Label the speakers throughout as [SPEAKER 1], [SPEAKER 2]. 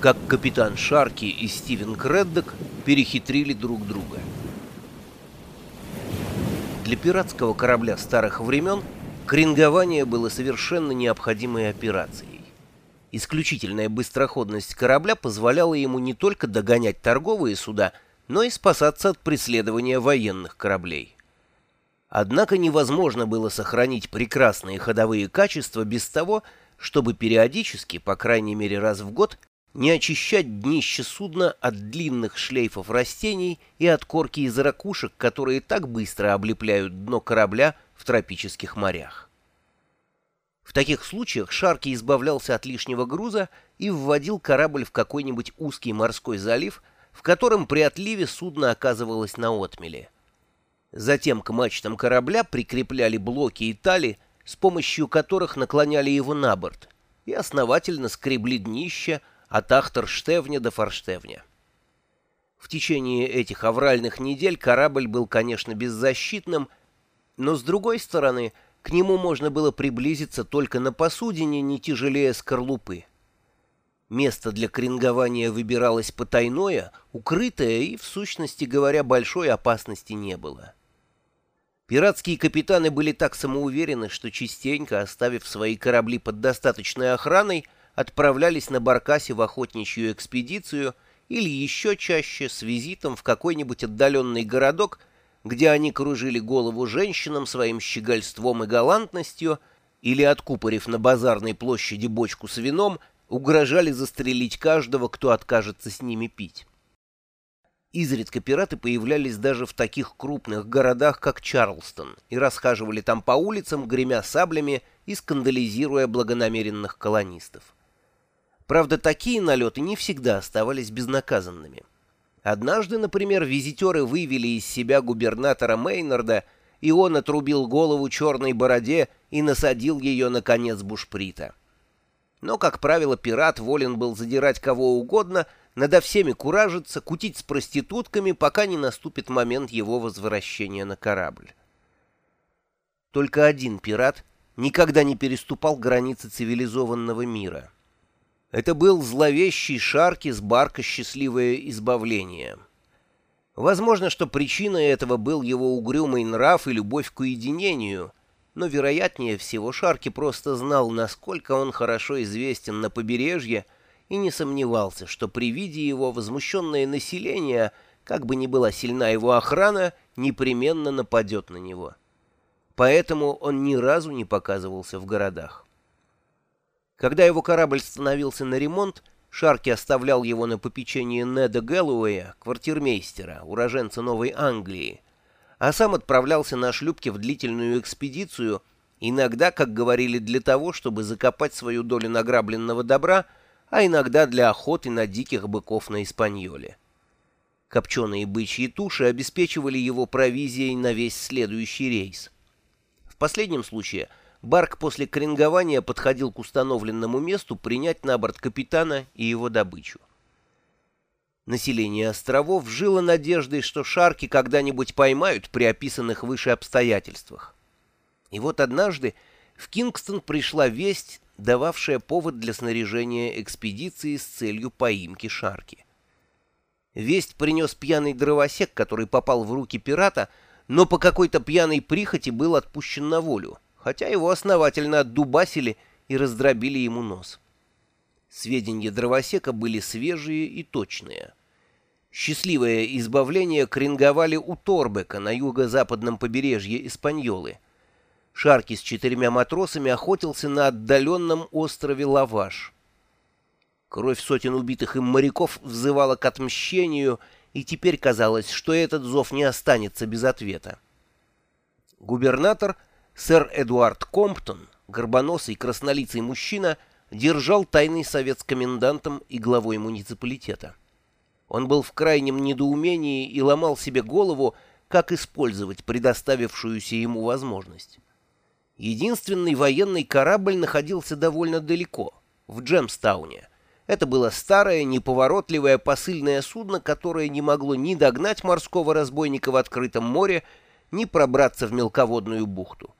[SPEAKER 1] как капитан Шарки и Стивен Креддок перехитрили друг друга. Для пиратского корабля старых времен крингование было совершенно необходимой операцией. Исключительная быстроходность корабля позволяла ему не только догонять торговые суда, но и спасаться от преследования военных кораблей. Однако невозможно было сохранить прекрасные ходовые качества без того, чтобы периодически, по крайней мере раз в год, не очищать днище судна от длинных шлейфов растений и от корки из ракушек, которые так быстро облепляют дно корабля в тропических морях. В таких случаях Шарки избавлялся от лишнего груза и вводил корабль в какой-нибудь узкий морской залив, в котором при отливе судно оказывалось на отмеле. Затем к мачтам корабля прикрепляли блоки и тали, с помощью которых наклоняли его на борт, и основательно скребли днище, от Ахтерштевня до Форштевня. В течение этих авральных недель корабль был, конечно, беззащитным, но, с другой стороны, к нему можно было приблизиться только на посудине, не тяжелее скорлупы. Место для крингования выбиралось потайное, укрытое, и, в сущности говоря, большой опасности не было. Пиратские капитаны были так самоуверены, что частенько, оставив свои корабли под достаточной охраной, отправлялись на Баркасе в охотничью экспедицию или еще чаще с визитом в какой-нибудь отдаленный городок, где они кружили голову женщинам своим щегольством и галантностью, или, откупорив на базарной площади бочку с вином, угрожали застрелить каждого, кто откажется с ними пить. Изредка пираты появлялись даже в таких крупных городах, как Чарлстон, и расхаживали там по улицам, гремя саблями и скандализируя благонамеренных колонистов. Правда, такие налеты не всегда оставались безнаказанными. Однажды, например, визитеры вывели из себя губернатора Мейнарда, и он отрубил голову черной бороде и насадил ее на конец бушприта. Но, как правило, пират волен был задирать кого угодно, надо всеми куражиться, кутить с проститутками, пока не наступит момент его возвращения на корабль. Только один пират никогда не переступал границы цивилизованного мира — это был зловещий Шарки с барка «Счастливое избавление». Возможно, что причиной этого был его угрюмый нрав и любовь к уединению, но, вероятнее всего, Шарки просто знал, насколько он хорошо известен на побережье, и не сомневался, что при виде его возмущенное население, как бы ни была сильна его охрана, непременно нападет на него. Поэтому он ни разу не показывался в городах. Когда его корабль становился на ремонт, Шарки оставлял его на попечение Неда Гэллоуэя, квартирмейстера, уроженца Новой Англии, а сам отправлялся на шлюпке в длительную экспедицию, иногда, как говорили, для того, чтобы закопать свою долю награбленного добра, а иногда для охоты на диких быков на Испаньоле. Копченые бычьи туши обеспечивали его провизией на весь следующий рейс. В последнем случае – Барк после крингования подходил к установленному месту принять на борт капитана и его добычу. Население островов жило надеждой, что шарки когда-нибудь поймают при описанных выше обстоятельствах. И вот однажды в Кингстон пришла весть, дававшая повод для снаряжения экспедиции с целью поимки шарки. Весть принес пьяный дровосек, который попал в руки пирата, но по какой-то пьяной прихоти был отпущен на волю хотя его основательно отдубасили и раздробили ему нос. Сведения дровосека были свежие и точные. Счастливое избавление кринговали у Торбека на юго-западном побережье Испаньолы. Шарки с четырьмя матросами охотился на отдаленном острове Лаваш. Кровь сотен убитых им моряков взывала к отмщению, и теперь казалось, что этот зов не останется без ответа. Губернатор — Сэр Эдуард Комптон, горбоносый краснолицый мужчина, держал тайный совет с комендантом и главой муниципалитета. Он был в крайнем недоумении и ломал себе голову, как использовать предоставившуюся ему возможность. Единственный военный корабль находился довольно далеко, в Джемстауне. Это было старое, неповоротливое посыльное судно, которое не могло ни догнать морского разбойника в открытом море, ни пробраться в мелководную бухту.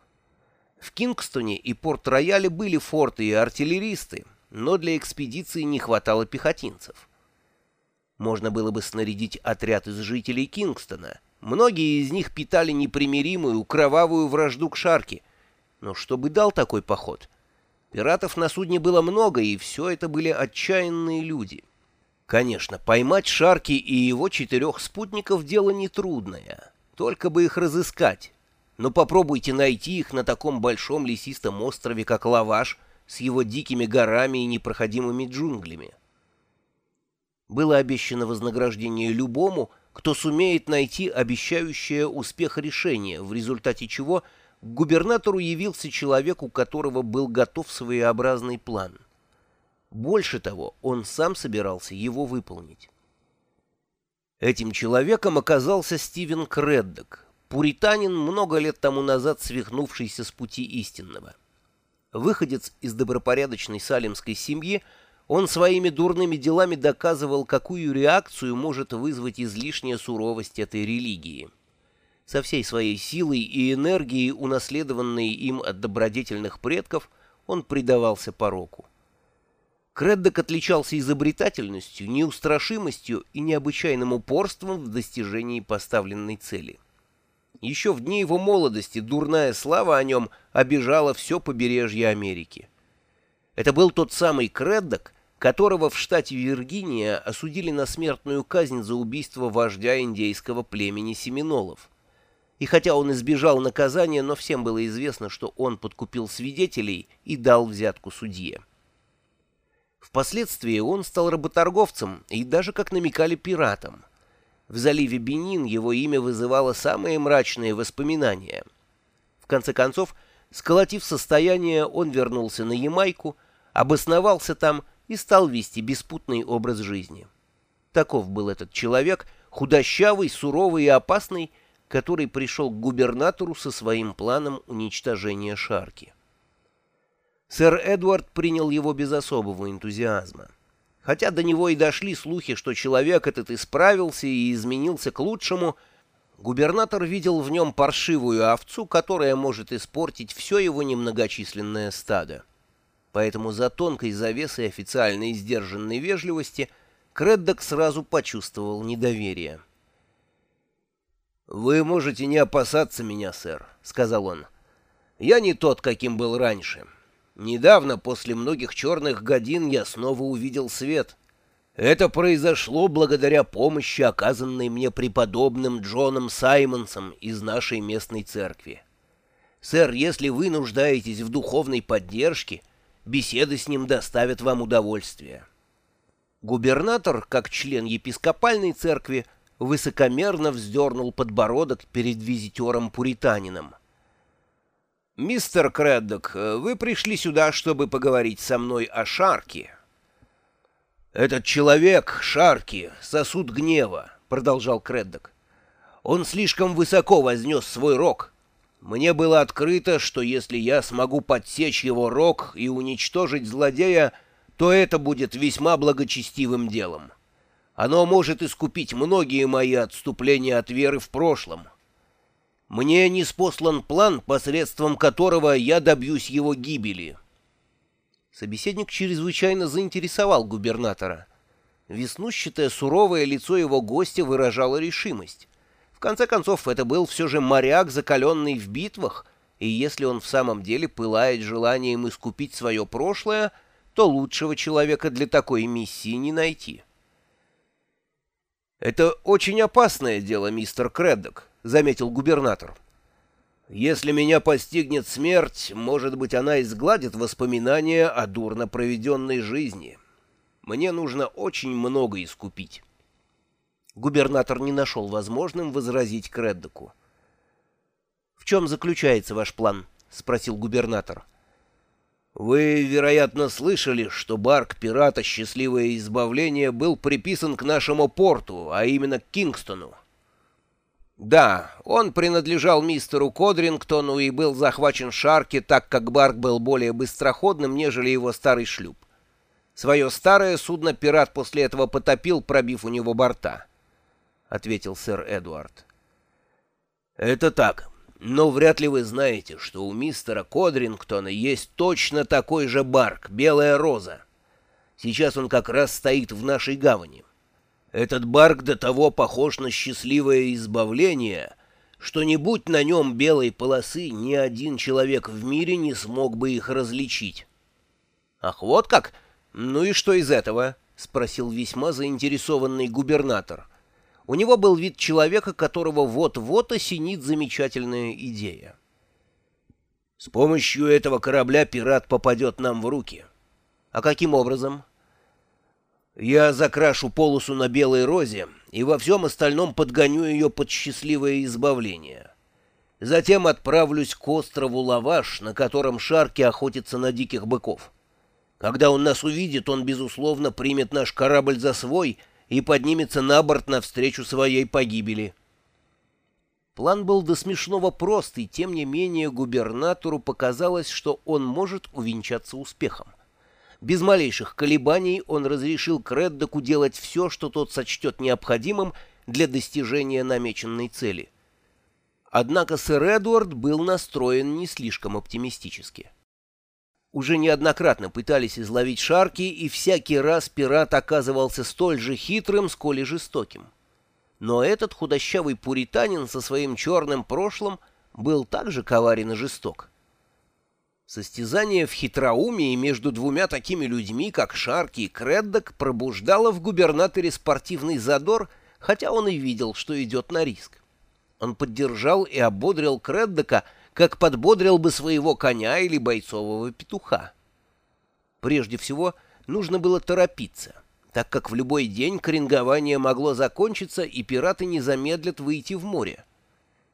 [SPEAKER 1] В Кингстоне и Порт-Рояле были форты и артиллеристы, но для экспедиции не хватало пехотинцев. Можно было бы снарядить отряд из жителей Кингстона. Многие из них питали непримиримую, кровавую вражду к Шарке. Но что бы дал такой поход? Пиратов на судне было много, и все это были отчаянные люди. Конечно, поймать Шарки и его четырех спутников дело нетрудное. Только бы их разыскать. Но попробуйте найти их на таком большом лесистом острове, как Лаваш, с его дикими горами и непроходимыми джунглями. Было обещано вознаграждение любому, кто сумеет найти обещающее успех решение, в результате чего к губернатору явился человек, у которого был готов своеобразный план. Больше того, он сам собирался его выполнить. Этим человеком оказался Стивен Креддок, пуританин, много лет тому назад свихнувшийся с пути истинного. Выходец из добропорядочной салемской семьи, он своими дурными делами доказывал, какую реакцию может вызвать излишняя суровость этой религии. Со всей своей силой и энергией, унаследованной им от добродетельных предков, он предавался пороку. Креддок отличался изобретательностью, неустрашимостью и необычайным упорством в достижении поставленной цели. Еще в дни его молодости дурная слава о нем обижала все побережье Америки. Это был тот самый Креддок, которого в штате Виргиния осудили на смертную казнь за убийство вождя индейского племени Семинолов. И хотя он избежал наказания, но всем было известно, что он подкупил свидетелей и дал взятку судье. Впоследствии он стал работорговцем и даже, как намекали, пиратом. В заливе Бенин его имя вызывало самые мрачные воспоминания. В конце концов, сколотив состояние, он вернулся на Ямайку, обосновался там и стал вести беспутный образ жизни. Таков был этот человек, худощавый, суровый и опасный, который пришел к губернатору со своим планом уничтожения Шарки. Сэр Эдвард принял его без особого энтузиазма. Хотя до него и дошли слухи, что человек этот исправился и изменился к лучшему, губернатор видел в нем паршивую овцу, которая может испортить все его немногочисленное стадо. Поэтому за тонкой завесой официальной сдержанной вежливости Креддок сразу почувствовал недоверие. «Вы можете не опасаться меня, сэр», — сказал он. «Я не тот, каким был раньше». Недавно, после многих черных годин, я снова увидел свет. Это произошло благодаря помощи, оказанной мне преподобным Джоном Саймонсом из нашей местной церкви. Сэр, если вы нуждаетесь в духовной поддержке, беседы с ним доставят вам удовольствие. Губернатор, как член епископальной церкви, высокомерно вздернул подбородок перед визитером-пуританином. «Мистер Креддок, вы пришли сюда, чтобы поговорить со мной о Шарке». «Этот человек, Шарки, сосуд гнева», — продолжал Креддок. «Он слишком высоко вознес свой рог. Мне было открыто, что если я смогу подсечь его рог и уничтожить злодея, то это будет весьма благочестивым делом. Оно может искупить многие мои отступления от веры в прошлом». Мне не спослан план, посредством которого я добьюсь его гибели. Собеседник чрезвычайно заинтересовал губернатора. Веснущатое суровое лицо его гостя выражало решимость. В конце концов, это был все же моряк, закаленный в битвах, и если он в самом деле пылает желанием искупить свое прошлое, то лучшего человека для такой миссии не найти. «Это очень опасное дело, мистер Креддок», — заметил губернатор. «Если меня постигнет смерть, может быть, она изгладит воспоминания о дурно проведенной жизни. Мне нужно очень много искупить». Губернатор не нашел возможным возразить Креддоку. «В чем заключается ваш план?» — спросил губернатор. «Вы, вероятно, слышали, что барк пирата «Счастливое избавление» был приписан к нашему порту, а именно к Кингстону. Да, он принадлежал мистеру Кодрингтону и был захвачен Шарки, так как Барк был более быстроходным, нежели его старый шлюп. Свое старое судно пират после этого потопил, пробив у него борта, — ответил сэр Эдуард. Это так, но вряд ли вы знаете, что у мистера Кодрингтона есть точно такой же Барк, Белая Роза. Сейчас он как раз стоит в нашей гавани. Этот барк до того похож на счастливое избавление, что не будь на нем белой полосы, ни один человек в мире не смог бы их различить. — Ах, вот как? Ну и что из этого? — спросил весьма заинтересованный губернатор. У него был вид человека, которого вот-вот осенит замечательная идея. — С помощью этого корабля пират попадет нам в руки. — А каким образом? — я закрашу полосу на белой розе и во всем остальном подгоню ее под счастливое избавление. Затем отправлюсь к острову Лаваш, на котором Шарки охотится на диких быков. Когда он нас увидит, он, безусловно, примет наш корабль за свой и поднимется на борт навстречу своей погибели. План был до смешного прост, и тем не менее губернатору показалось, что он может увенчаться успехом. Без малейших колебаний он разрешил Креддоку делать все, что тот сочтет необходимым для достижения намеченной цели. Однако сэр Эдуард был настроен не слишком оптимистически. Уже неоднократно пытались изловить шарки, и всякий раз пират оказывался столь же хитрым, сколь и жестоким. Но этот худощавый пуританин со своим черным прошлым был также коварен и жесток. Состязание в хитроумии между двумя такими людьми, как Шарки и Креддок, пробуждало в губернаторе спортивный задор, хотя он и видел, что идет на риск. Он поддержал и ободрил Креддока, как подбодрил бы своего коня или бойцового петуха. Прежде всего, нужно было торопиться, так как в любой день крингование могло закончиться, и пираты не замедлят выйти в море.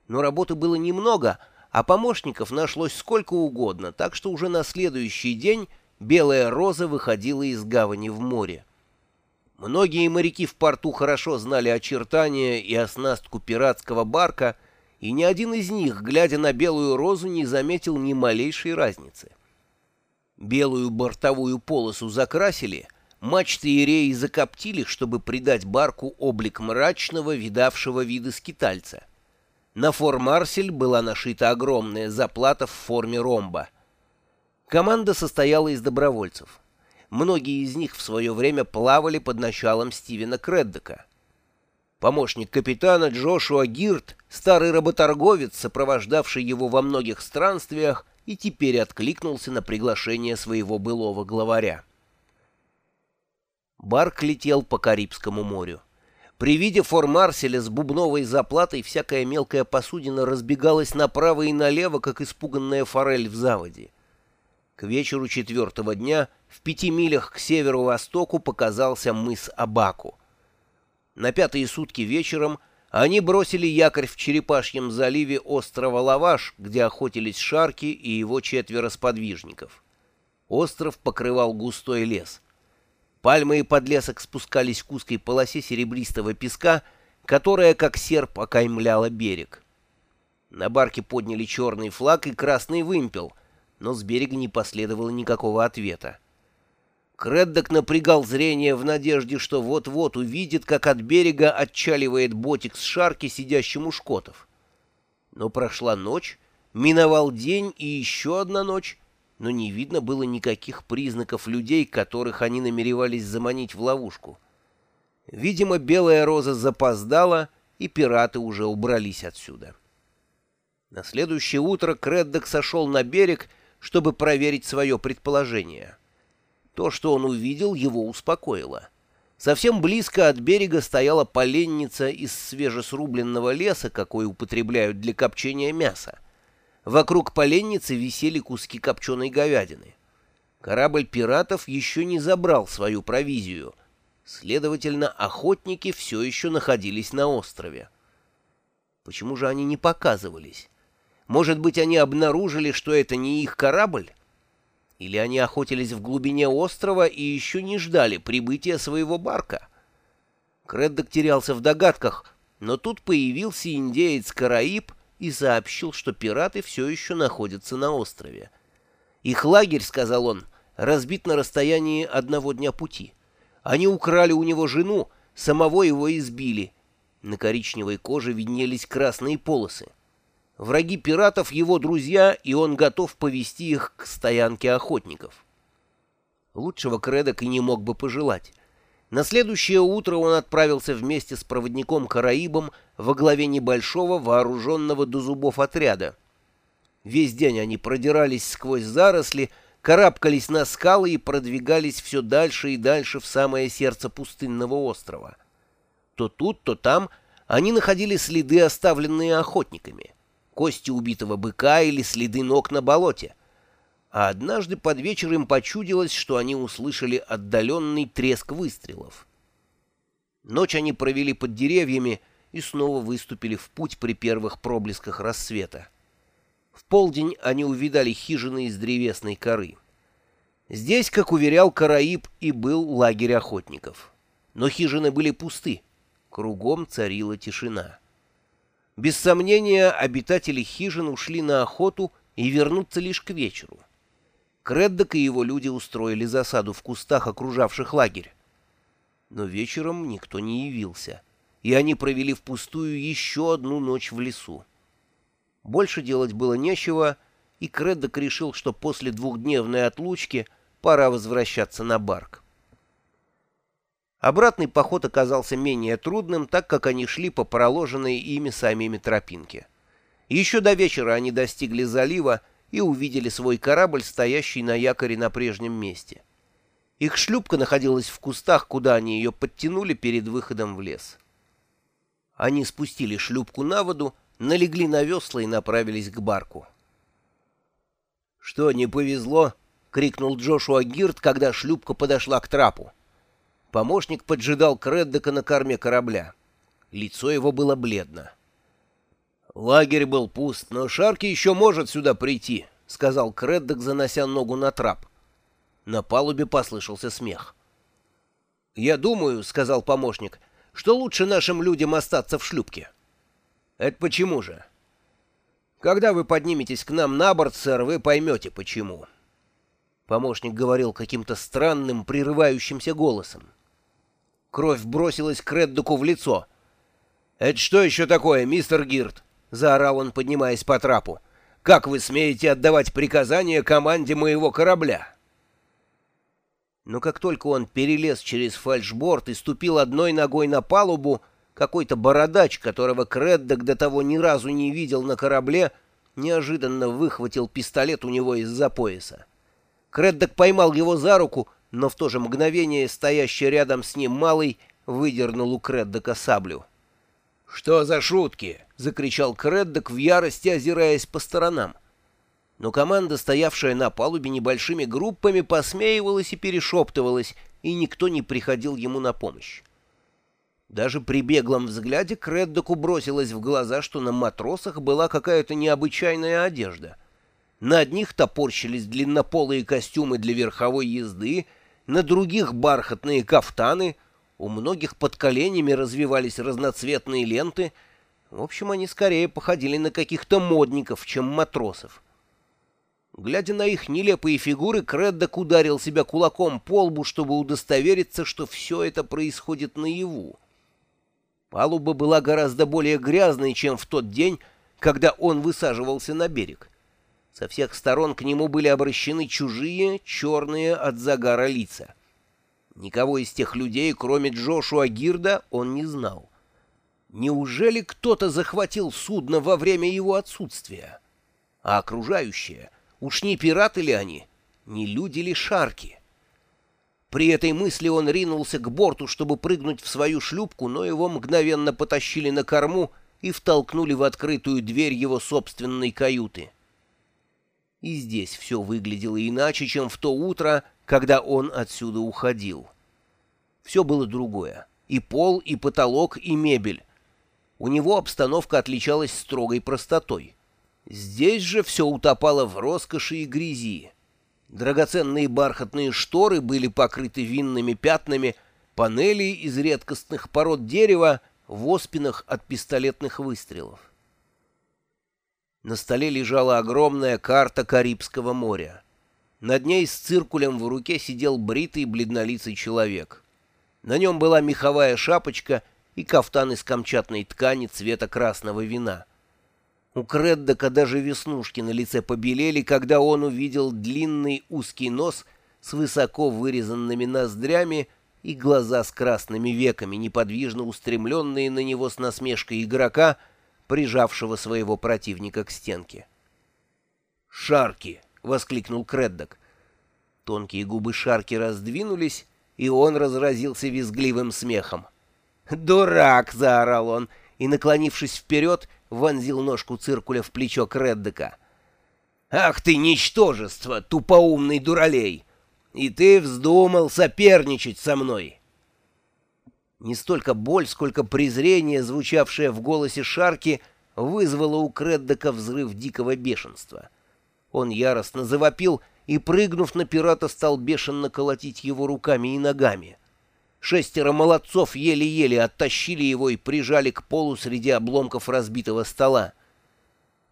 [SPEAKER 1] Но работы было немного — а помощников нашлось сколько угодно, так что уже на следующий день белая роза выходила из гавани в море. Многие моряки в порту хорошо знали очертания и оснастку пиратского барка, и ни один из них, глядя на белую розу, не заметил ни малейшей разницы. Белую бортовую полосу закрасили, мачты и реи закоптили, чтобы придать барку облик мрачного, видавшего виды скитальца — на фор-марсель была нашита огромная заплата в форме ромба. Команда состояла из добровольцев. Многие из них в свое время плавали под началом Стивена Креддока. Помощник капитана Джошуа Гирт, старый работорговец, сопровождавший его во многих странствиях, и теперь откликнулся на приглашение своего былого главаря. Барк летел по Карибскому морю. При виде фор-марселя с бубновой заплатой всякая мелкая посудина разбегалась направо и налево, как испуганная форель в заводе. К вечеру четвертого дня в пяти милях к северу-востоку показался мыс Абаку. На пятые сутки вечером они бросили якорь в Черепашьем заливе острова Лаваш, где охотились Шарки и его четверо сподвижников. Остров покрывал густой лес. Пальмы и подлесок спускались к узкой полосе серебристого песка, которая, как серп, окаймляла берег. На барке подняли черный флаг и красный вымпел, но с берега не последовало никакого ответа. Креддок напрягал зрение в надежде, что вот-вот увидит, как от берега отчаливает ботик с шарки, сидящим у шкотов. Но прошла ночь, миновал день и еще одна ночь, но не видно было никаких признаков людей, которых они намеревались заманить в ловушку. Видимо, белая роза запоздала, и пираты уже убрались отсюда. На следующее утро Креддок сошел на берег, чтобы проверить свое предположение. То, что он увидел, его успокоило. Совсем близко от берега стояла поленница из свежесрубленного леса, какой употребляют для копчения мяса. Вокруг поленницы висели куски копченой говядины. Корабль пиратов еще не забрал свою провизию. Следовательно, охотники все еще находились на острове. Почему же они не показывались? Может быть, они обнаружили, что это не их корабль? Или они охотились в глубине острова и еще не ждали прибытия своего барка? Креддок терялся в догадках, но тут появился индеец Караиб — и сообщил, что пираты все еще находятся на острове. Их лагерь, сказал он, разбит на расстоянии одного дня пути. Они украли у него жену, самого его избили. На коричневой коже виднелись красные полосы. Враги пиратов — его друзья, и он готов повести их к стоянке охотников. Лучшего Кредок и не мог бы пожелать. На следующее утро он отправился вместе с проводником Караибом во главе небольшого вооруженного до зубов отряда. Весь день они продирались сквозь заросли, карабкались на скалы и продвигались все дальше и дальше в самое сердце пустынного острова. То тут, то там они находили следы, оставленные охотниками, кости убитого быка или следы ног на болоте. А однажды под вечер им почудилось, что они услышали отдаленный треск выстрелов. Ночь они провели под деревьями и снова выступили в путь при первых проблесках рассвета. В полдень они увидали хижины из древесной коры. Здесь, как уверял Караиб, и был лагерь охотников. Но хижины были пусты. Кругом царила тишина. Без сомнения, обитатели хижин ушли на охоту и вернутся лишь к вечеру. Креддок и его люди устроили засаду в кустах, окружавших лагерь. Но вечером никто не явился, и они провели впустую еще одну ночь в лесу. Больше делать было нечего, и Креддок решил, что после двухдневной отлучки пора возвращаться на барк. Обратный поход оказался менее трудным, так как они шли по проложенной ими самими тропинке. Еще до вечера они достигли залива и увидели свой корабль, стоящий на якоре на прежнем месте. Их шлюпка находилась в кустах, куда они ее подтянули перед выходом в лес. Они спустили шлюпку на воду, налегли на весла и направились к барку. «Что, не повезло?» — крикнул Джошуа Гирт, когда шлюпка подошла к трапу. Помощник поджидал Креддека на корме корабля. Лицо его было бледно. «Лагерь был пуст, но Шарки еще может сюда прийти», — сказал Креддек, занося ногу на трап. На палубе послышался смех. «Я думаю», — сказал помощник, — «что лучше нашим людям остаться в шлюпке». «Это почему же?» «Когда вы подниметесь к нам на борт, сэр, вы поймете, почему». Помощник говорил каким-то странным, прерывающимся голосом. Кровь бросилась к Реддоку в лицо. «Это что еще такое, мистер Гирт?» — заорал он, поднимаясь по трапу. «Как вы смеете отдавать приказания команде моего корабля?» Но как только он перелез через фальшборд и ступил одной ногой на палубу, какой-то бородач, которого Креддок до того ни разу не видел на корабле, неожиданно выхватил пистолет у него из-за пояса. Креддок поймал его за руку, но в то же мгновение стоящий рядом с ним малый выдернул у Креддока саблю. «Что за шутки?» — закричал Креддок в ярости, озираясь по сторонам. Но команда, стоявшая на палубе небольшими группами, посмеивалась и перешептывалась, и никто не приходил ему на помощь. Даже при беглом взгляде Креддоку бросилось в глаза, что на матросах была какая-то необычайная одежда. На одних топорщились длиннополые костюмы для верховой езды, на других бархатные кафтаны, у многих под коленями развивались разноцветные ленты. В общем, они скорее походили на каких-то модников, чем матросов. Глядя на их нелепые фигуры, Креддок ударил себя кулаком по лбу, чтобы удостовериться, что все это происходит наяву. Палуба была гораздо более грязной, чем в тот день, когда он высаживался на берег. Со всех сторон к нему были обращены чужие, черные от загара лица. Никого из тех людей, кроме Джошуа Гирда, он не знал. Неужели кто-то захватил судно во время его отсутствия? А окружающие, уж не пираты ли они, не люди ли шарки? При этой мысли он ринулся к борту, чтобы прыгнуть в свою шлюпку, но его мгновенно потащили на корму и втолкнули в открытую дверь его собственной каюты. И здесь все выглядело иначе, чем в то утро, когда он отсюда уходил. Все было другое. И пол, и потолок, и мебель. У него обстановка отличалась строгой простотой. Здесь же все утопало в роскоши и грязи. Драгоценные бархатные шторы были покрыты винными пятнами, панели из редкостных пород дерева в оспинах от пистолетных выстрелов. На столе лежала огромная карта Карибского моря. Над ней с циркулем в руке сидел бритый бледнолицый человек. На нем была меховая шапочка и кафтан из камчатной ткани цвета красного вина. У Креддока даже веснушки на лице побелели, когда он увидел длинный узкий нос с высоко вырезанными ноздрями и глаза с красными веками, неподвижно устремленные на него с насмешкой игрока, прижавшего своего противника к стенке. «Шарки!» — воскликнул Креддок. Тонкие губы Шарки раздвинулись, и он разразился визгливым смехом. «Дурак!» — заорал он, и, наклонившись вперед, вонзил ножку циркуля в плечо Креддека. «Ах ты, ничтожество, тупоумный дуралей! И ты вздумал соперничать со мной!» Не столько боль, сколько презрение, звучавшее в голосе Шарки, вызвало у Креддека взрыв дикого бешенства. Он яростно завопил и, прыгнув на пирата, стал бешено колотить его руками и ногами. Шестеро молодцов еле-еле оттащили его и прижали к полу среди обломков разбитого стола.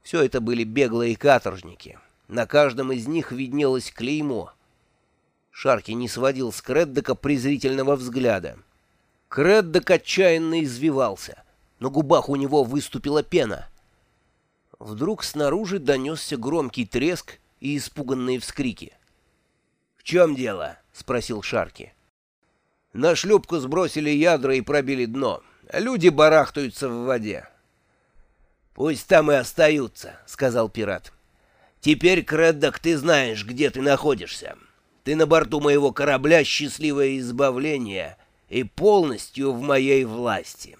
[SPEAKER 1] Все это были беглые каторжники. На каждом из них виднелось клеймо. Шарки не сводил с Креддека презрительного взгляда. Креддек отчаянно извивался. На губах у него выступила пена. Вдруг снаружи донесся громкий треск и испуганные вскрики. «В чем дело?» — спросил Шарки. На шлюпку сбросили ядра и пробили дно. Люди барахтаются в воде. «Пусть там и остаются», — сказал пират. «Теперь, Креддок, ты знаешь, где ты находишься. Ты на борту моего корабля «Счастливое избавление» и полностью в моей власти.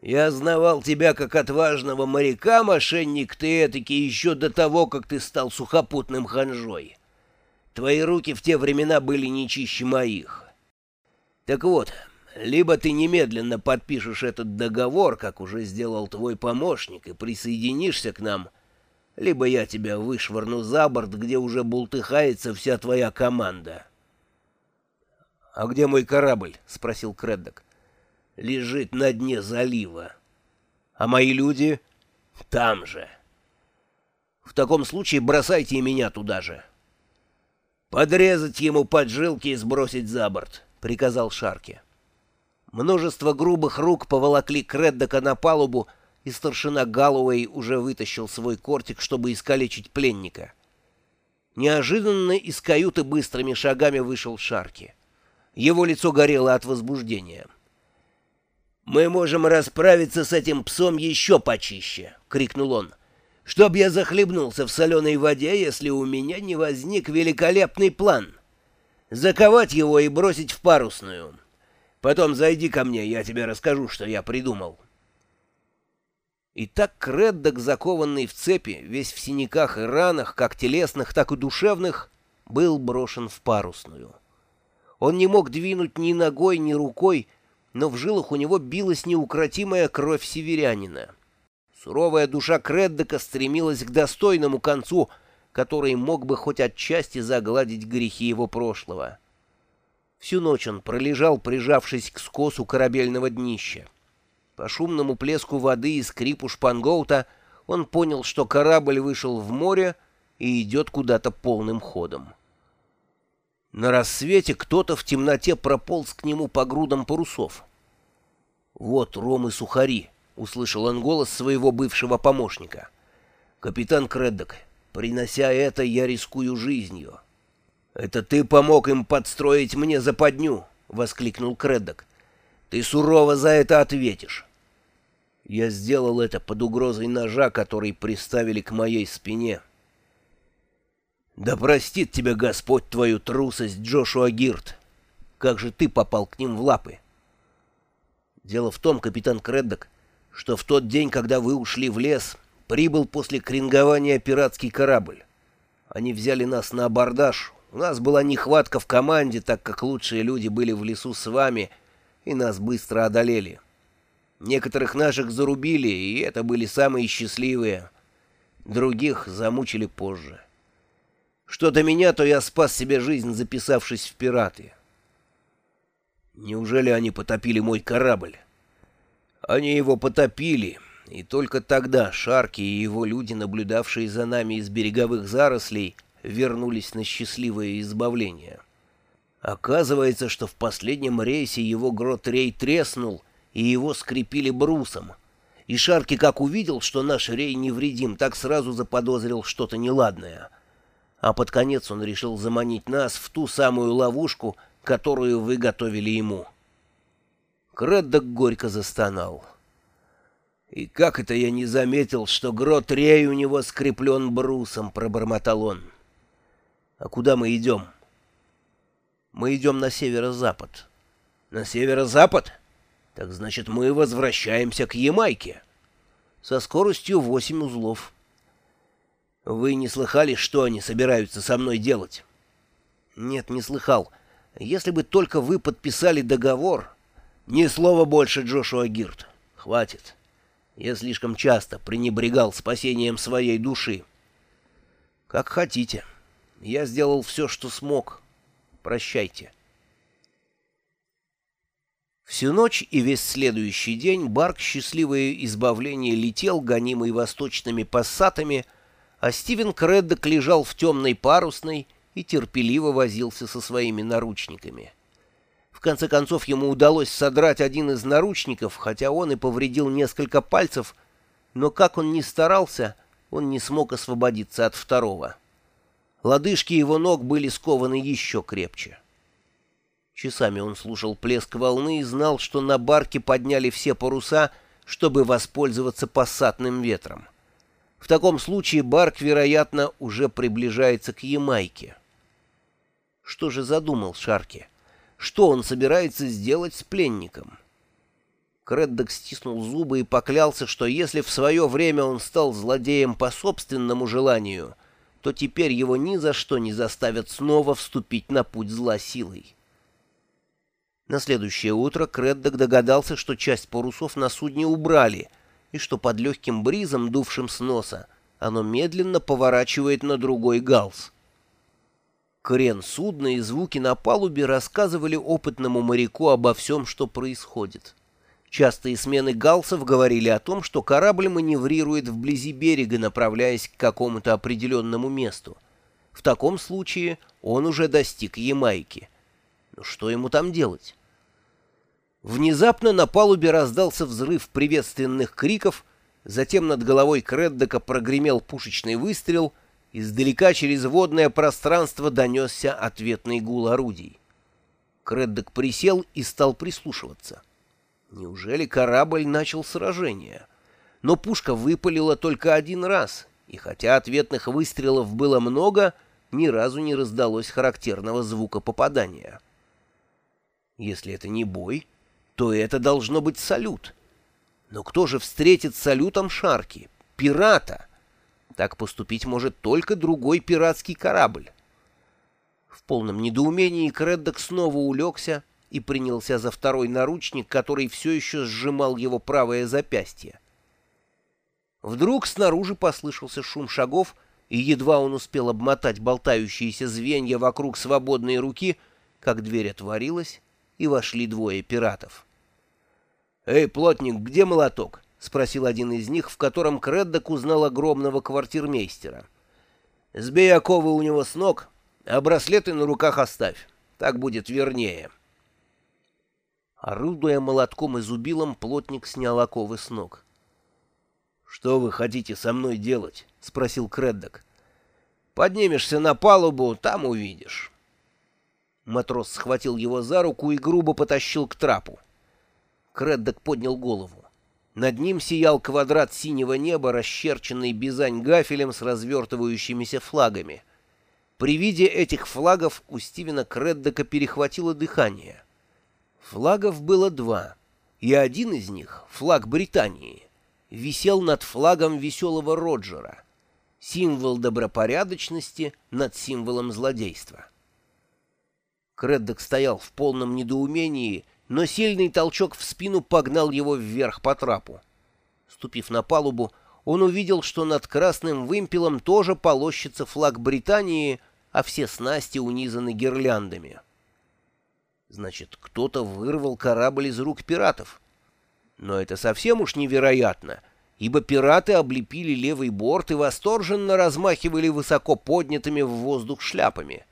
[SPEAKER 1] Я знавал тебя как отважного моряка, мошенник ты этакий, еще до того, как ты стал сухопутным ханжой. Твои руки в те времена были не чище моих». Так вот, либо ты немедленно подпишешь этот договор, как уже сделал твой помощник, и присоединишься к нам, либо я тебя вышвырну за борт, где уже бултыхается вся твоя команда. — А где мой корабль? — спросил Креддок. — Лежит на дне залива. — А мои люди? — Там же. — В таком случае бросайте и меня туда же. — Подрезать ему поджилки и сбросить за борт. —— приказал Шарки. Множество грубых рук поволокли Креддока на палубу, и старшина Галлоуэй уже вытащил свой кортик, чтобы искалечить пленника. Неожиданно из каюты быстрыми шагами вышел Шарки. Его лицо горело от возбуждения. «Мы можем расправиться с этим псом еще почище!» — крикнул он. «Чтоб я захлебнулся в соленой воде, если у меня не возник великолепный план!» Заковать его и бросить в парусную. Потом зайди ко мне, я тебе расскажу, что я придумал». И так Креддок, закованный в цепи, весь в синяках и ранах, как телесных, так и душевных, был брошен в парусную. Он не мог двинуть ни ногой, ни рукой, но в жилах у него билась неукротимая кровь северянина. Суровая душа Креддока стремилась к достойному концу — который мог бы хоть отчасти загладить грехи его прошлого. Всю ночь он пролежал, прижавшись к скосу корабельного днища. По шумному плеску воды и скрипу шпангоута он понял, что корабль вышел в море и идет куда-то полным ходом. На рассвете кто-то в темноте прополз к нему по грудам парусов. «Вот ром и сухари», — услышал он голос своего бывшего помощника. «Капитан Креддок, Принося это, я рискую жизнью. «Это ты помог им подстроить мне западню!» — воскликнул Креддок. «Ты сурово за это ответишь!» Я сделал это под угрозой ножа, который приставили к моей спине. «Да простит тебя Господь твою трусость, Джошуа Гирт! Как же ты попал к ним в лапы?» «Дело в том, капитан Креддок, что в тот день, когда вы ушли в лес, прибыл после крингования пиратский корабль. Они взяли нас на абордаж. У нас была нехватка в команде, так как лучшие люди были в лесу с вами, и нас быстро одолели. Некоторых наших зарубили, и это были самые счастливые. Других замучили позже. Что до меня, то я спас себе жизнь, записавшись в пираты. Неужели они потопили мой корабль? Они его потопили, и только тогда Шарки и его люди, наблюдавшие за нами из береговых зарослей, вернулись на счастливое избавление. Оказывается, что в последнем рейсе его грот Рей треснул, и его скрепили брусом. И Шарки, как увидел, что наш Рей невредим, так сразу заподозрил что-то неладное. А под конец он решил заманить нас в ту самую ловушку, которую вы готовили ему. Креддок горько застонал. «И как это я не заметил, что грот Рей у него скреплен брусом?» — пробормотал он. «А куда мы идем?» «Мы идем на северо-запад». «На северо-запад? Так значит, мы возвращаемся к Ямайке» со скоростью восемь узлов. Вы не слыхали, что они собираются со мной делать? Нет, не слыхал. Если бы только вы подписали договор... Ни слова больше, Джошуа Гирт. Хватит. Я слишком часто пренебрегал спасением своей души. Как хотите. Я сделал все, что смог. Прощайте. Всю ночь и весь следующий день Барк «Счастливое избавление» летел, гонимый восточными пассатами, а Стивен Креддок лежал в темной парусной и терпеливо возился со своими наручниками. В конце концов ему удалось содрать один из наручников, хотя он и повредил несколько пальцев, но как он ни старался, он не смог освободиться от второго. Лодыжки его ног были скованы еще крепче. Часами он слушал плеск волны и знал, что на барке подняли все паруса, чтобы воспользоваться пассатным ветром. В таком случае барк, вероятно, уже приближается к Ямайке. Что же задумал Шарки? Что он собирается сделать с пленником? Креддок стиснул зубы и поклялся, что если в свое время он стал злодеем по собственному желанию, то теперь его ни за что не заставят снова вступить на путь зла силой. На следующее утро Креддок догадался, что часть парусов на судне убрали, и что под легким бризом, дувшим с носа, оно медленно поворачивает на другой галс. Крен судна и звуки на палубе рассказывали опытному моряку обо всем, что происходит. Частые смены галсов говорили о том, что корабль маневрирует вблизи берега, направляясь к какому-то определенному месту. В таком случае он уже достиг Ямайки. Но что ему там делать? Внезапно на палубе раздался взрыв приветственных криков, затем над головой Креддока прогремел пушечный выстрел, издалека через водное пространство донесся ответный гул орудий. Креддок присел и стал прислушиваться. Неужели корабль начал сражение? Но пушка выпалила только один раз, и хотя ответных выстрелов было много, ни разу не раздалось характерного звука попадания. Если это не бой то это должно быть салют. Но кто же встретит салютом Шарки? Пирата! Так поступить может только другой пиратский корабль. В полном недоумении Креддок снова улегся и принялся за второй наручник, который все еще сжимал его правое запястье. Вдруг снаружи послышался шум шагов, и едва он успел обмотать болтающиеся звенья вокруг свободной руки, как дверь отворилась, и вошли двое пиратов. «Эй, плотник, где молоток?» — спросил один из них, в котором Креддок узнал огромного квартирмейстера. «Сбей оковы у него с ног, а браслеты на руках оставь. Так будет вернее». Орудуя молотком и зубилом, плотник снял оковы с ног. «Что вы хотите со мной делать?» — спросил Креддок. «Поднимешься на палубу, там увидишь». Матрос схватил его за руку и грубо потащил к трапу. Креддок поднял голову. Над ним сиял квадрат синего неба, расчерченный бизань гафелем с развертывающимися флагами. При виде этих флагов у Стивена Креддока перехватило дыхание. Флагов было два, и один из них, флаг Британии, висел над флагом веселого Роджера, символ добропорядочности над символом злодейства. Креддок стоял в полном недоумении но сильный толчок в спину погнал его вверх по трапу. Ступив на палубу, он увидел, что над красным вымпелом тоже полощется флаг Британии, а все снасти унизаны гирляндами. Значит, кто-то вырвал корабль из рук пиратов. Но это совсем уж невероятно, ибо пираты облепили левый борт и восторженно размахивали высоко поднятыми в воздух шляпами.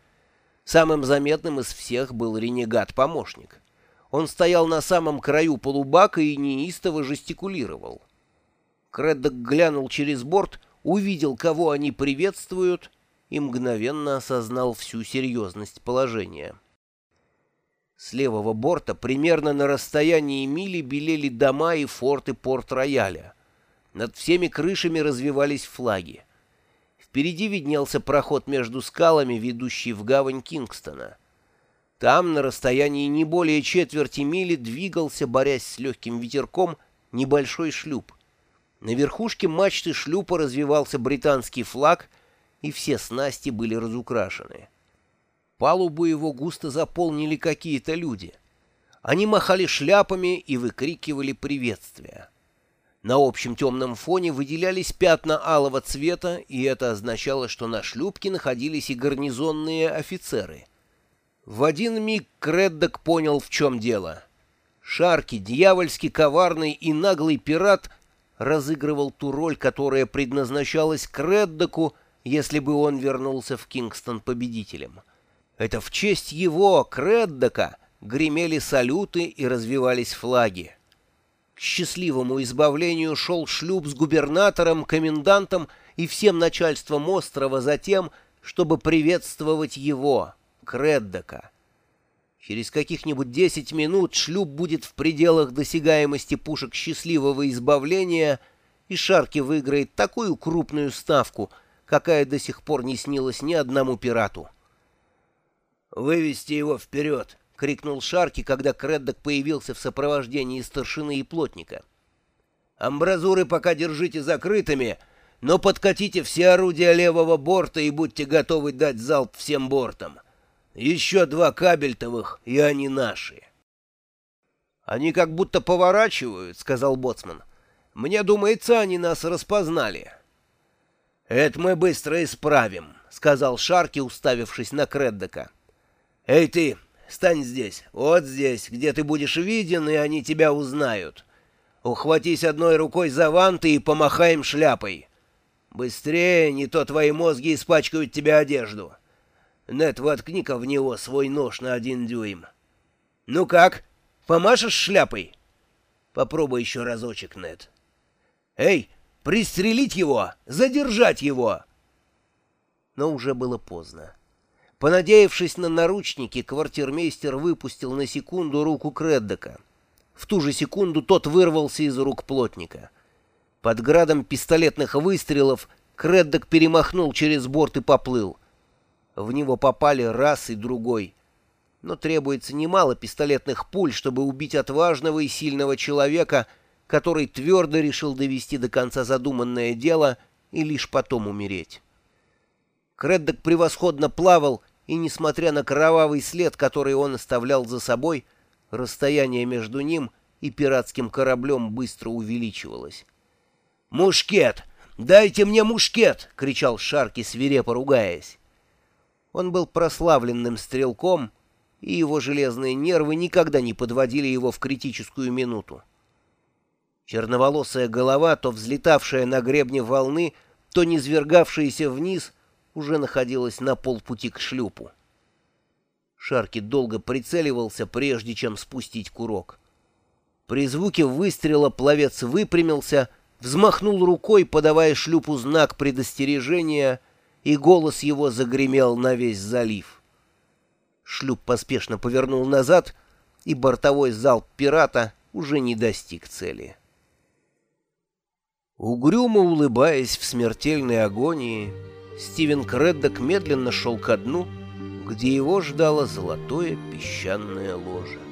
[SPEAKER 1] Самым заметным из всех был ренегат-помощник. Он стоял на самом краю полубака и неистово жестикулировал. Креддок глянул через борт, увидел, кого они приветствуют, и мгновенно осознал всю серьезность положения. С левого борта примерно на расстоянии мили белели дома и форты Порт-Рояля. Над всеми крышами развивались флаги. Впереди виднелся проход между скалами, ведущий в гавань Кингстона. Там, на расстоянии не более четверти мили, двигался, борясь с легким ветерком, небольшой шлюп. На верхушке мачты шлюпа развивался британский флаг, и все снасти были разукрашены. Палубу его густо заполнили какие-то люди. Они махали шляпами и выкрикивали приветствия. На общем темном фоне выделялись пятна алого цвета, и это означало, что на шлюпке находились и гарнизонные офицеры — в один миг Креддок понял, в чем дело. Шарки, дьявольски коварный и наглый пират, разыгрывал ту роль, которая предназначалась Креддоку, если бы он вернулся в Кингстон победителем. Это в честь его, Креддока, гремели салюты и развивались флаги. К счастливому избавлению шел шлюп с губернатором, комендантом и всем начальством острова за тем, чтобы приветствовать его — Креддока. Через каких-нибудь десять минут шлюп будет в пределах досягаемости пушек счастливого избавления, и Шарки выиграет такую крупную ставку, какая до сих пор не снилась ни одному пирату. «Вывести его вперед!» — крикнул Шарки, когда Креддок появился в сопровождении старшины и плотника. «Амбразуры пока держите закрытыми, но подкатите все орудия левого борта и будьте готовы дать залп всем бортам. Еще два кабельтовых, и они наши. «Они как будто поворачивают», — сказал Боцман. «Мне думается, они нас распознали». «Это мы быстро исправим», — сказал Шарки, уставившись на Креддока. «Эй ты, стань здесь, вот здесь, где ты будешь виден, и они тебя узнают. Ухватись одной рукой за ванты и помахаем шляпой. Быстрее, не то твои мозги испачкают тебе одежду». Нет, воткни-ка в него свой нож на один дюйм. Ну как, помашешь шляпой? Попробуй еще разочек, Нет. Эй, пристрелить его, задержать его! Но уже было поздно. Понадеявшись на наручники, квартирмейстер выпустил на секунду руку Креддока. В ту же секунду тот вырвался из рук плотника. Под градом пистолетных выстрелов Креддок перемахнул через борт и поплыл — в него попали раз и другой. Но требуется немало пистолетных пуль, чтобы убить отважного и сильного человека, который твердо решил довести до конца задуманное дело и лишь потом умереть. Креддок превосходно плавал, и, несмотря на кровавый след, который он оставлял за собой, расстояние между ним и пиратским кораблем быстро увеличивалось. «Мушкет! Дайте мне мушкет!» — кричал Шарки, свирепо ругаясь. Он был прославленным стрелком, и его железные нервы никогда не подводили его в критическую минуту. Черноволосая голова, то взлетавшая на гребне волны, то низвергавшаяся вниз, уже находилась на полпути к шлюпу. Шарки долго прицеливался, прежде чем спустить курок. При звуке выстрела пловец выпрямился, взмахнул рукой, подавая шлюпу знак предостережения — и голос его загремел на весь залив. Шлюп поспешно повернул назад, и бортовой залп пирата уже не достиг цели. Угрюмо улыбаясь в смертельной агонии, Стивен Креддок медленно шел ко дну, где его ждало золотое песчаное ложе.